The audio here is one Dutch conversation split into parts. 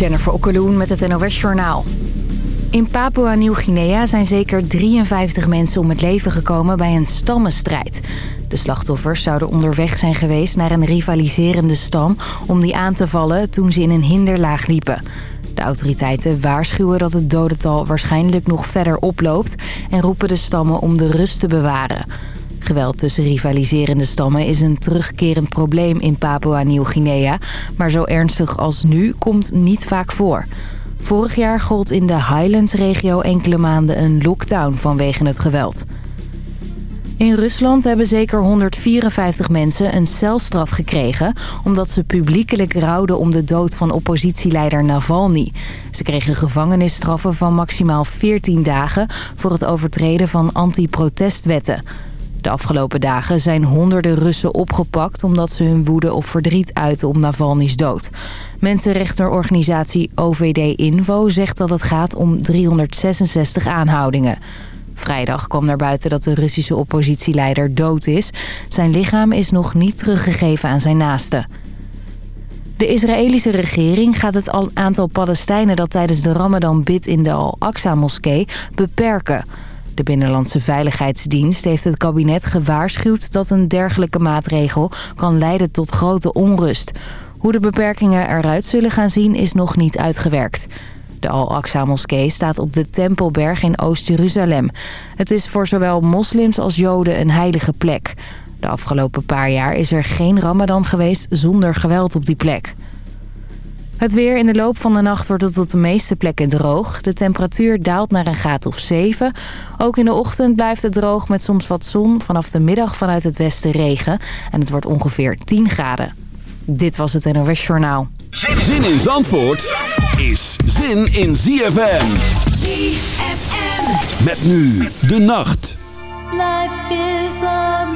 Jennifer Okkeloen met het NOS Journaal. In Papua Nieuw-Guinea zijn zeker 53 mensen om het leven gekomen bij een stammenstrijd. De slachtoffers zouden onderweg zijn geweest naar een rivaliserende stam... om die aan te vallen toen ze in een hinderlaag liepen. De autoriteiten waarschuwen dat het dodental waarschijnlijk nog verder oploopt... en roepen de stammen om de rust te bewaren... Geweld tussen rivaliserende stammen is een terugkerend probleem in Papua Nieuw-Guinea. Maar zo ernstig als nu komt niet vaak voor. Vorig jaar gold in de Highlands-regio enkele maanden een lockdown vanwege het geweld. In Rusland hebben zeker 154 mensen een celstraf gekregen... omdat ze publiekelijk rouwden om de dood van oppositieleider Navalny. Ze kregen gevangenisstraffen van maximaal 14 dagen... voor het overtreden van anti-protestwetten. De afgelopen dagen zijn honderden Russen opgepakt... omdat ze hun woede of verdriet uiten om Navalny's dood. Mensenrechtenorganisatie OVD Info zegt dat het gaat om 366 aanhoudingen. Vrijdag kwam naar buiten dat de Russische oppositieleider dood is. Zijn lichaam is nog niet teruggegeven aan zijn naasten. De Israëlische regering gaat het aantal Palestijnen dat tijdens de Ramadan bidt in de Al-Aqsa-moskee beperken... De Binnenlandse Veiligheidsdienst heeft het kabinet gewaarschuwd dat een dergelijke maatregel kan leiden tot grote onrust. Hoe de beperkingen eruit zullen gaan zien is nog niet uitgewerkt. De Al-Aqsa-moskee staat op de Tempelberg in Oost-Jeruzalem. Het is voor zowel moslims als joden een heilige plek. De afgelopen paar jaar is er geen ramadan geweest zonder geweld op die plek. Het weer in de loop van de nacht wordt het op de meeste plekken droog. De temperatuur daalt naar een graad of 7. Ook in de ochtend blijft het droog met soms wat zon. Vanaf de middag vanuit het westen regen. En het wordt ongeveer 10 graden. Dit was het NOS Journaal. Zin in Zandvoort is zin in ZFM. ZFM. Met nu de nacht. Life is a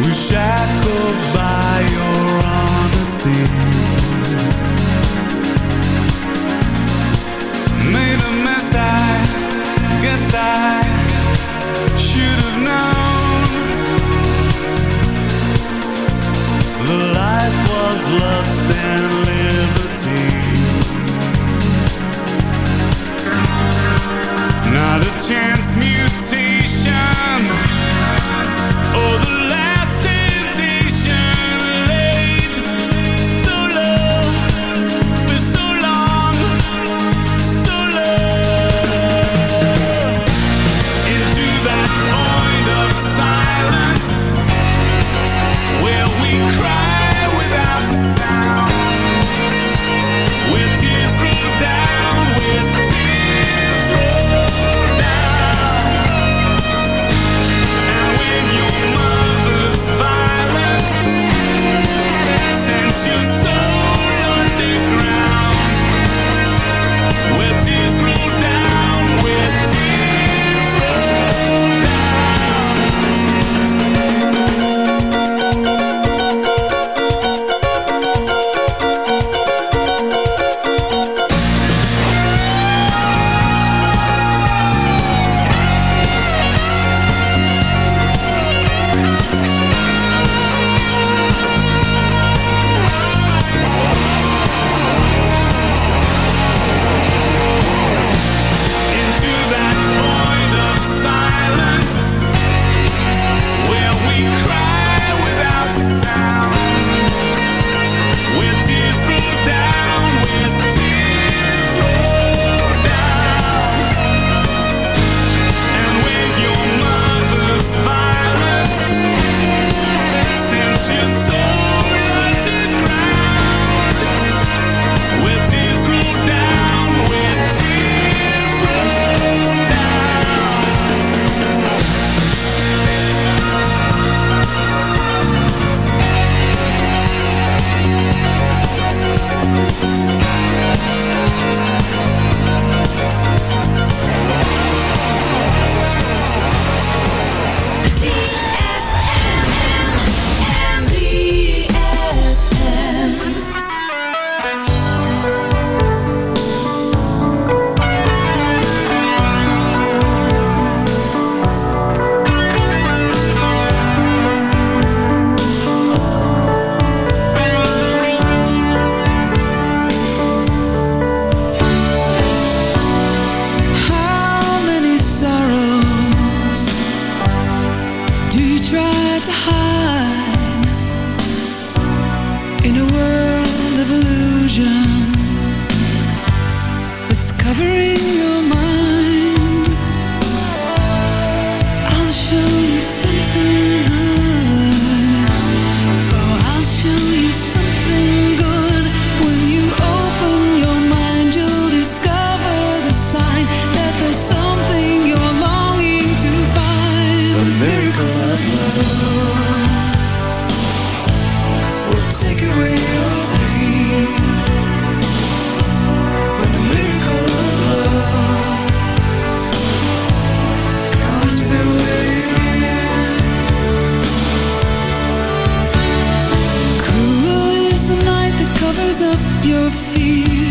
We're shackled by your honesty. Made a mess, I guess I should have known. The life was lust and liberty. Not a chance mutation. your feet.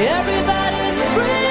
Everybody's free.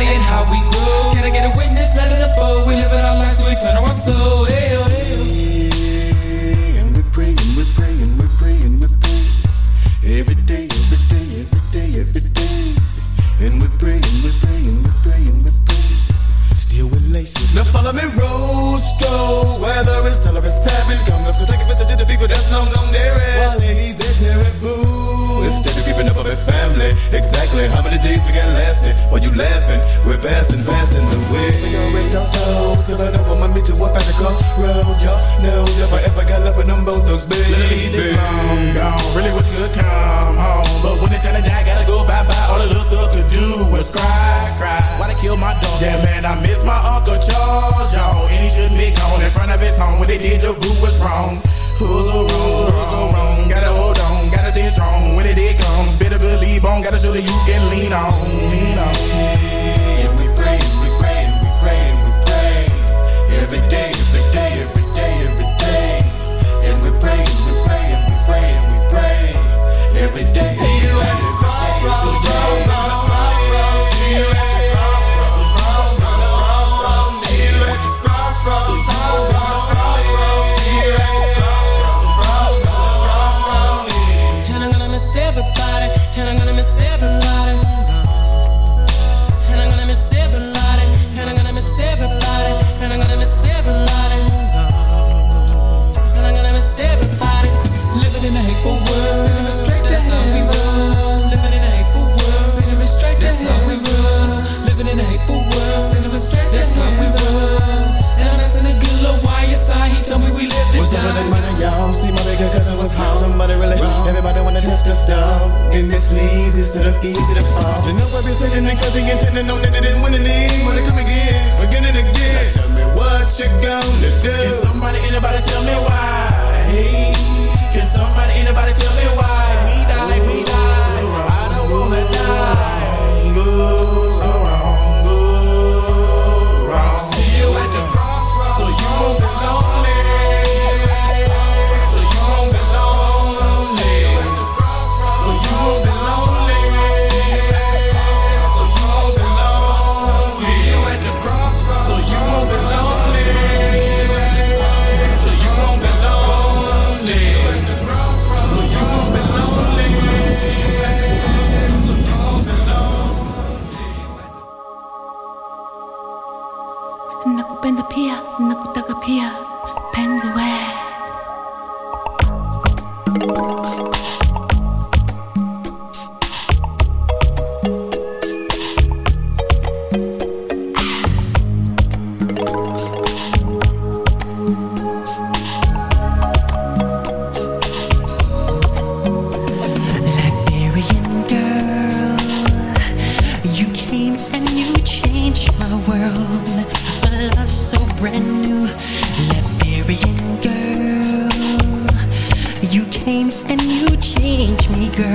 Italian hoes. Somebody really, everybody wanna test the stuff. Getting this sleazy instead of easy to fall. The number is sitting in cause he intended on that it didn't win any. Wanna come again, again and again. Now tell me what you gonna do. Can somebody, anybody tell me why? Hey, can somebody, anybody tell me why? We die, we die. I don't wanna die.